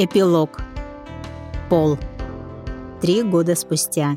Эпилог. Пол. Три года спустя.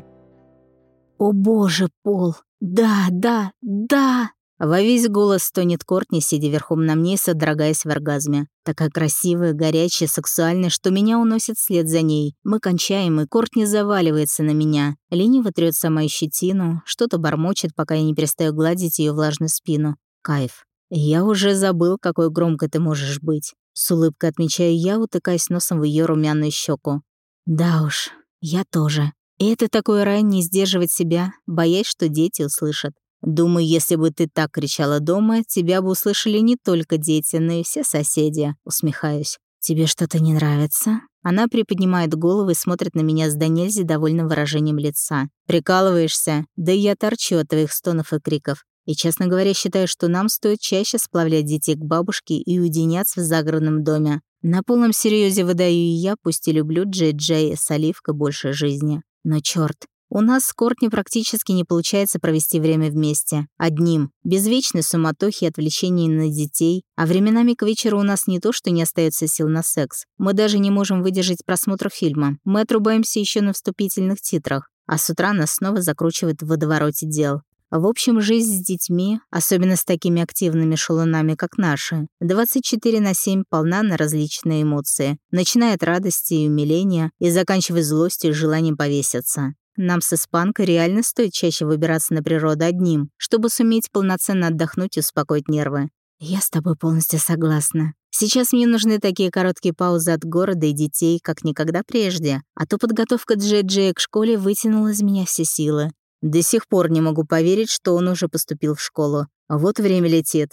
«О боже, Пол! Да, да, да!» Во весь голос стонет Кортни, сидя верхом на мне, содрогаясь в оргазме. Такая красивая, горячая, сексуальная, что меня уносит вслед за ней. Мы кончаем, и Кортни заваливается на меня. Лениво трёт самую щетину, что-то бормочет, пока я не перестаю гладить ее влажную спину. Кайф. Я уже забыл, какой громкой ты можешь быть. С улыбкой отмечаю я, утыкаясь носом в ее румяную щеку. Да уж, я тоже. И это такой рай не сдерживать себя, боясь, что дети услышат. Думаю, если бы ты так кричала дома, тебя бы услышали не только дети, но и все соседи. Усмехаюсь. Тебе что-то не нравится? Она приподнимает голову и смотрит на меня с до довольным выражением лица. «Прикалываешься? Да я торчу от твоих стонов и криков. И, честно говоря, считаю, что нам стоит чаще сплавлять детей к бабушке и уединяться в загородном доме. На полном серьезе выдаю и я, пусть и люблю Джей Джей с Оливкой больше жизни. Но черт, у нас с Кортни практически не получается провести время вместе. Одним. Без вечной суматохи и отвлечений на детей. А временами к вечеру у нас не то, что не остается сил на секс. Мы даже не можем выдержать просмотр фильма. Мы отрубаемся еще на вступительных титрах. А с утра нас снова закручивает в водовороте дел. В общем, жизнь с детьми, особенно с такими активными шалунами, как наши, 24 на 7 полна на различные эмоции, начиная от радости и умиления и заканчивая злостью и желанием повеситься. Нам с испанкой реально стоит чаще выбираться на природу одним, чтобы суметь полноценно отдохнуть и успокоить нервы. Я с тобой полностью согласна. Сейчас мне нужны такие короткие паузы от города и детей, как никогда прежде, а то подготовка Джей-Джея к школе вытянула из меня все силы. До сих пор не могу поверить, что он уже поступил в школу. Вот время летит.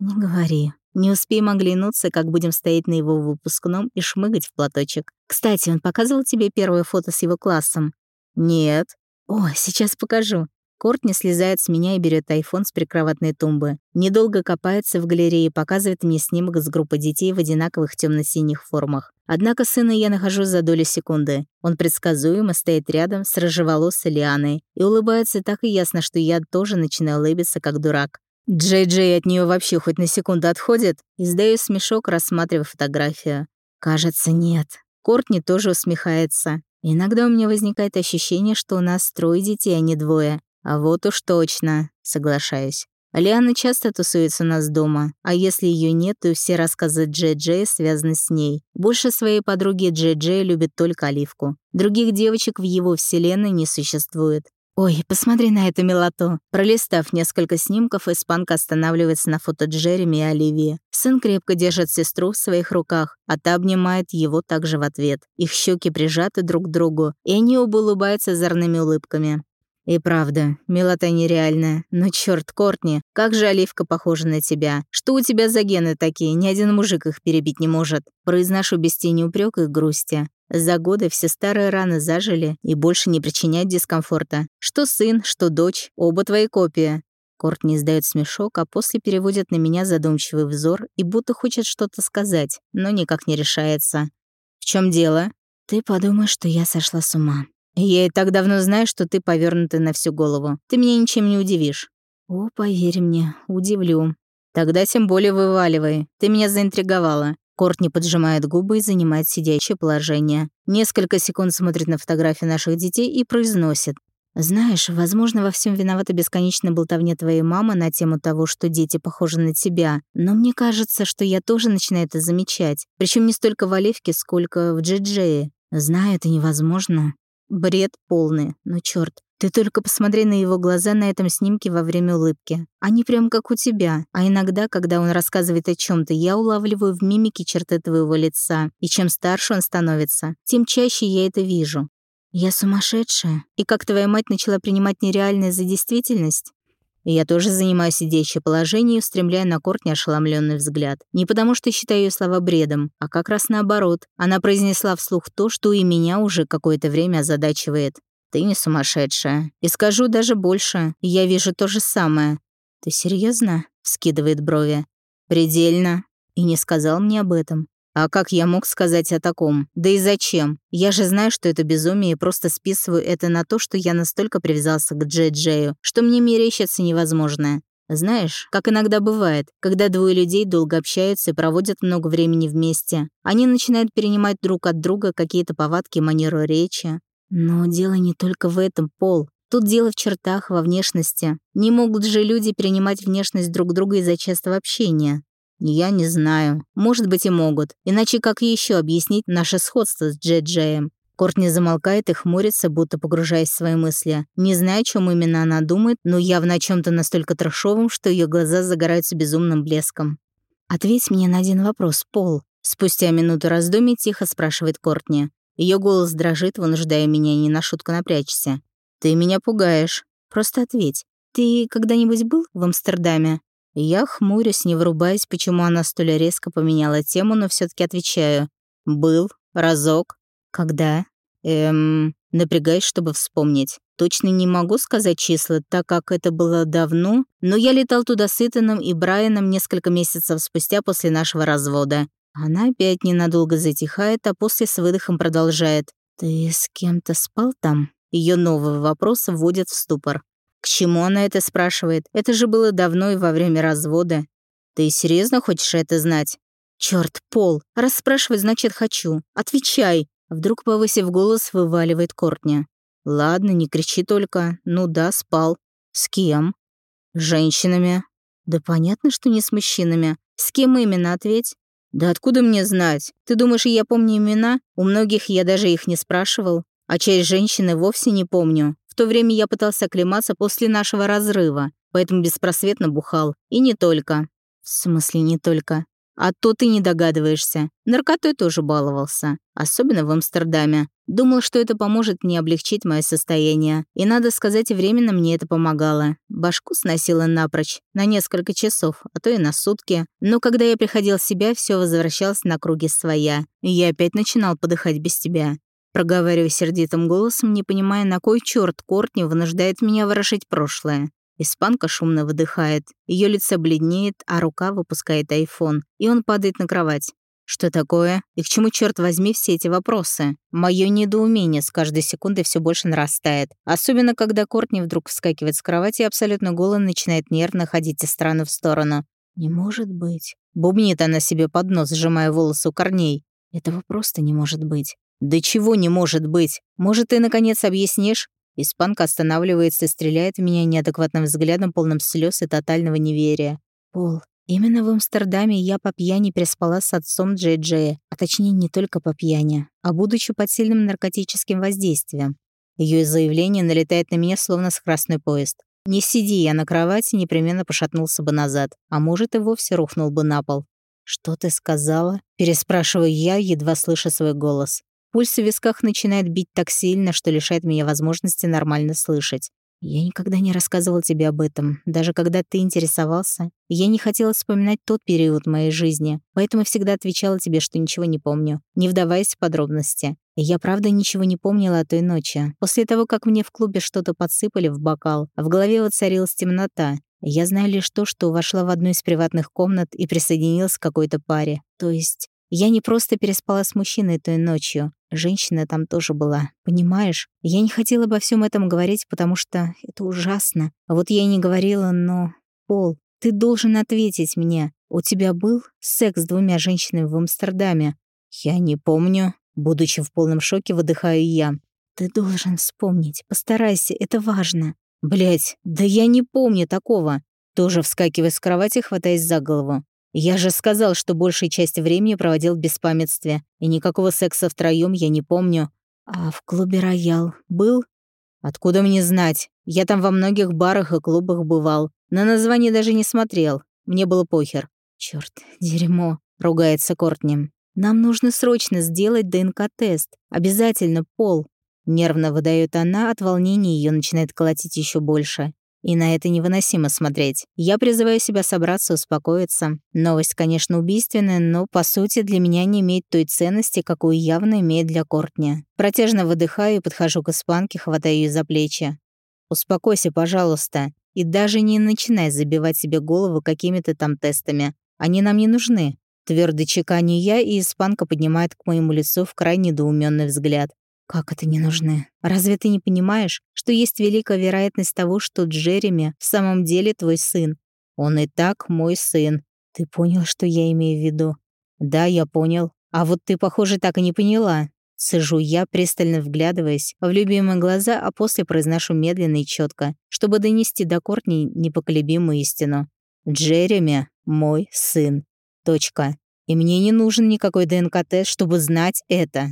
Не говори. Не успеем оглянуться, как будем стоять на его выпускном и шмыгать в платочек. Кстати, он показывал тебе первое фото с его классом? Нет. О, сейчас покажу. Кортни слезает с меня и берет айфон с прикроватной тумбы. Недолго копается в галерее и показывает мне снимок с группы детей в одинаковых темно синих формах. Однако сына я нахожу за долю секунды. Он предсказуемо стоит рядом с рыжеволосой Лианой и улыбается так и ясно, что я тоже начинаю улыбиться, как дурак. Джей-Джей от нее вообще хоть на секунду отходит? Издаю смешок, рассматривая фотографию. Кажется, нет. Кортни тоже усмехается. Иногда у меня возникает ощущение, что у нас трое детей, а не двое. А вот уж точно, соглашаюсь. Лиана часто тусуется у нас дома, а если ее нет, то все рассказы Джей-Джей связаны с ней. Больше своей подруги Джей-Джей любит только Оливку. Других девочек в его вселенной не существует. «Ой, посмотри на эту милоту!» Пролистав несколько снимков, испанка останавливается на фото Джереми и Оливии. Сын крепко держит сестру в своих руках, а та обнимает его также в ответ. Их щеки прижаты друг к другу, и они оба улыбаются озорными улыбками. И правда, милота нереальная. Но черт, Кортни, как же Оливка похожа на тебя. Что у тебя за гены такие? Ни один мужик их перебить не может. Произношу без тени упрека и грусти. За годы все старые раны зажили и больше не причиняют дискомфорта. Что сын, что дочь, оба твои копии. Кортни издает смешок, а после переводит на меня задумчивый взор и будто хочет что-то сказать, но никак не решается. «В чем дело?» «Ты подумаешь, что я сошла с ума», я и так давно знаю, что ты повернутый на всю голову. Ты меня ничем не удивишь. О, поверь мне, удивлю. Тогда тем более вываливай. Ты меня заинтриговала. Кортни поджимает губы и занимает сидящее положение. Несколько секунд смотрит на фотографии наших детей и произносит. «Знаешь, возможно, во всем виновата бесконечная болтовня твоей мамы на тему того, что дети похожи на тебя. Но мне кажется, что я тоже начинаю это замечать. Причем не столько в Оливке, сколько в Джиджее. Знаю, это невозможно. Бред полный, но черт, ты только посмотри на его глаза на этом снимке во время улыбки. Они прям как у тебя. А иногда, когда он рассказывает о чем то я улавливаю в мимике черты твоего лица. И чем старше он становится, тем чаще я это вижу. Я сумасшедшая. И как твоя мать начала принимать нереальное за действительность? Я тоже занимаю сидящее положение и устремляю на Кортни ошеломленный взгляд. Не потому что считаю ее слова бредом, а как раз наоборот. Она произнесла вслух то, что и меня уже какое-то время озадачивает. «Ты не сумасшедшая. И скажу даже больше. Я вижу то же самое». «Ты серьезно? вскидывает брови. «Предельно. И не сказал мне об этом. А как я мог сказать о таком? Да и зачем? Я же знаю, что это безумие, и просто списываю это на то, что я настолько привязался к Джей-Джею, что мне мерещится невозможное. Знаешь, как иногда бывает, когда двое людей долго общаются и проводят много времени вместе, они начинают перенимать друг от друга какие-то повадки манеру речи. Но дело не только в этом, Пол. Тут дело в чертах, во внешности. Не могут же люди перенимать внешность друг друга из-за частого общения. Я не знаю. Может быть и могут. Иначе как еще объяснить наше сходство с Джей-Джеем? Кортни замолкает и хмурится, будто погружаясь в свои мысли. Не знаю, о чем именно она думает, но явно о чем то настолько трешовом, что ее глаза загораются безумным блеском. «Ответь мне на один вопрос, Пол». Спустя минуту раздумий тихо спрашивает Кортни. Ее голос дрожит, вынуждая меня не на шутку напрячься. «Ты меня пугаешь. Просто ответь. Ты когда-нибудь был в Амстердаме?» Я хмурюсь, не врубаясь, почему она столь резко поменяла тему, но все таки отвечаю. «Был. Разок. Когда? Эм, напрягаюсь, чтобы вспомнить. Точно не могу сказать числа, так как это было давно, но я летал туда с Итаном и Брайаном несколько месяцев спустя после нашего развода. Она опять ненадолго затихает, а после с выдохом продолжает. «Ты с кем-то спал там?» Ее новый вопрос вводит в ступор. К чему она это спрашивает? Это же было давно и во время развода. Ты серьезно хочешь это знать? Черт, Пол, раз спрашивать, значит хочу. Отвечай. Вдруг, повысив голос, вываливает Кортни. «Ладно, не кричи только. Ну да, спал. С кем?» «С женщинами». «Да понятно, что не с мужчинами. С кем именно, ответь?» «Да откуда мне знать? Ты думаешь, я помню имена? У многих я даже их не спрашивал. А часть женщины вовсе не помню. В то время я пытался оклематься после нашего разрыва, поэтому беспросветно бухал. И не только». «В смысле не только?» А то ты не догадываешься. Наркотой тоже баловался. Особенно в Амстердаме. Думал, что это поможет мне облегчить мое состояние. И, надо сказать, временно мне это помогало. Башку сносило напрочь. На несколько часов, а то и на сутки. Но когда я приходил в себя, все возвращалось на круги своя. И я опять начинал подыхать без тебя. Проговариваю сердитым голосом, не понимая, на кой черт Кортни вынуждает меня ворошить прошлое. Испанка шумно выдыхает, ее лицо бледнеет, а рука выпускает айфон, и он падает на кровать. Что такое? И к чему, черт возьми, все эти вопросы? Мое недоумение с каждой секундой все больше нарастает. Особенно, когда Кортни вдруг вскакивает с кровати и абсолютно голый начинает нервно ходить из стороны в сторону. «Не может быть». Бубнит она себе под нос, сжимая волосы у корней. «Этого просто не может быть». «Да чего не может быть? Может, ты, наконец, объяснишь? Испанка останавливается стреляет в меня неадекватным взглядом, полным слез и тотального неверия. «Пол, именно в Амстердаме я по пьяни переспала с отцом Джей Джея, а точнее не только по пьяни, а будучи под сильным наркотическим воздействием. Ее заявление налетает на меня словно скоростной поезд. Не сиди я на кровати, непременно пошатнулся бы назад, а может и вовсе рухнул бы на пол. «Что ты сказала?» — переспрашиваю я, едва слыша свой голос. Пульс в висках начинает бить так сильно, что лишает меня возможности нормально слышать. Я никогда не рассказывал тебе об этом, даже когда ты интересовался. Я не хотела вспоминать тот период моей жизни, поэтому всегда отвечала тебе, что ничего не помню, не вдаваясь в подробности. Я правда ничего не помнила о той ночи. После того, как мне в клубе что-то подсыпали в бокал, в голове воцарилась темнота. Я знаю лишь то, что вошла в одну из приватных комнат и присоединилась к какой-то паре. То есть я не просто переспала с мужчиной той ночью. Женщина там тоже была. Понимаешь? Я не хотела обо всем этом говорить, потому что это ужасно. А вот я и не говорила, но... Пол, ты должен ответить мне. У тебя был секс с двумя женщинами в Амстердаме? Я не помню. Будучи в полном шоке, выдыхаю я. Ты должен вспомнить. Постарайся, это важно. Блять, да я не помню такого. Тоже вскакивая с кровати, хватаясь за голову. Я же сказал, что большей часть времени проводил в беспамятстве, и никакого секса втроём я не помню. А в клубе «Роял» был? Откуда мне знать? Я там во многих барах и клубах бывал. На название даже не смотрел. Мне было похер. Чёрт, дерьмо, ругается Кортни. Нам нужно срочно сделать ДНК-тест. Обязательно, Пол. Нервно выдает она, от волнения её начинает колотить ещё больше. И на это невыносимо смотреть. Я призываю себя собраться, успокоиться. Новость, конечно, убийственная, но, по сути, для меня не имеет той ценности, какую явно имеет для Кортни. Протяжно выдыхаю и подхожу к испанке, хватаю ее за плечи. «Успокойся, пожалуйста. И даже не начинай забивать себе голову какими-то там тестами. Они нам не нужны». Твердо чеканю я, и испанка поднимает к моему лицу в крайне недоуменный взгляд. «Как это не нужны? Разве ты не понимаешь, что есть великая вероятность того, что Джереми в самом деле твой сын? Он и так мой сын. Ты понял, что я имею в виду? Да, я понял. А вот ты, похоже, так и не поняла. Сижу я, пристально вглядываясь в любимые глаза, а после произношу медленно и четко, чтобы донести до Кортни непоколебимую истину. Джереми — мой сын. Точка. И мне не нужен никакой ДНК-тест, чтобы знать это.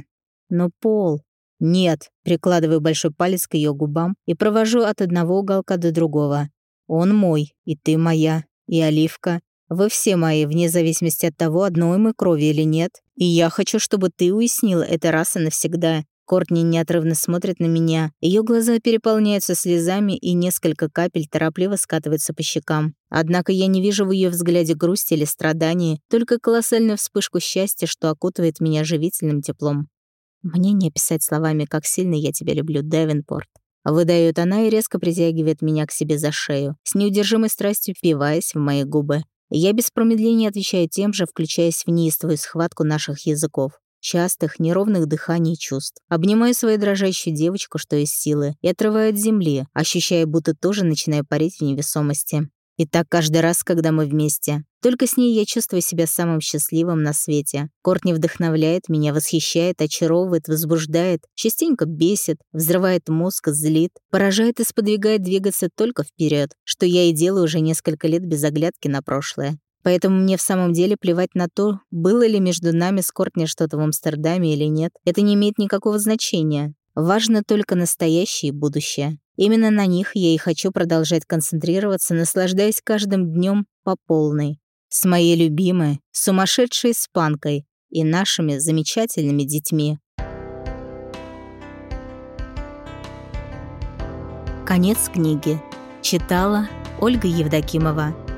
Но Пол... Нет, прикладываю большой палец к ее губам и провожу от одного уголка до другого. Он мой, и ты моя, и Оливка. Вы все мои, вне зависимости от того, одной мы крови или нет. И я хочу, чтобы ты уяснила это раз и навсегда. Кортни неотрывно смотрит на меня. Ее глаза переполняются слезами, и несколько капель торопливо скатываются по щекам. Однако я не вижу в ее взгляде грусти или страдания, только колоссальную вспышку счастья, что окутывает меня живительным теплом. Мне не описать словами, как сильно я тебя люблю, Девинпорт. Выдает она и резко притягивает меня к себе за шею, с неудержимой страстью впиваясь в мои губы. Я без промедления отвечаю тем же, включаясь в неистовую схватку наших языков, частых, неровных дыханий чувств. Обнимаю свою дрожащую девочку, что из силы, и отрываю от земли, ощущая, будто тоже начинаю парить в невесомости. И так каждый раз, когда мы вместе. Только с ней я чувствую себя самым счастливым на свете. Кортни вдохновляет меня, восхищает, очаровывает, возбуждает, частенько бесит, взрывает мозг, злит, поражает и сподвигает двигаться только вперед, что я и делаю уже несколько лет без оглядки на прошлое. Поэтому мне в самом деле плевать на то, было ли между нами с Кортни что-то в Амстердаме или нет. Это не имеет никакого значения. Важно только настоящее и будущее. Именно на них я и хочу продолжать концентрироваться, наслаждаясь каждым днем по полной. С моей любимой, сумасшедшей спанкой и нашими замечательными детьми. Конец книги. Читала Ольга Евдокимова.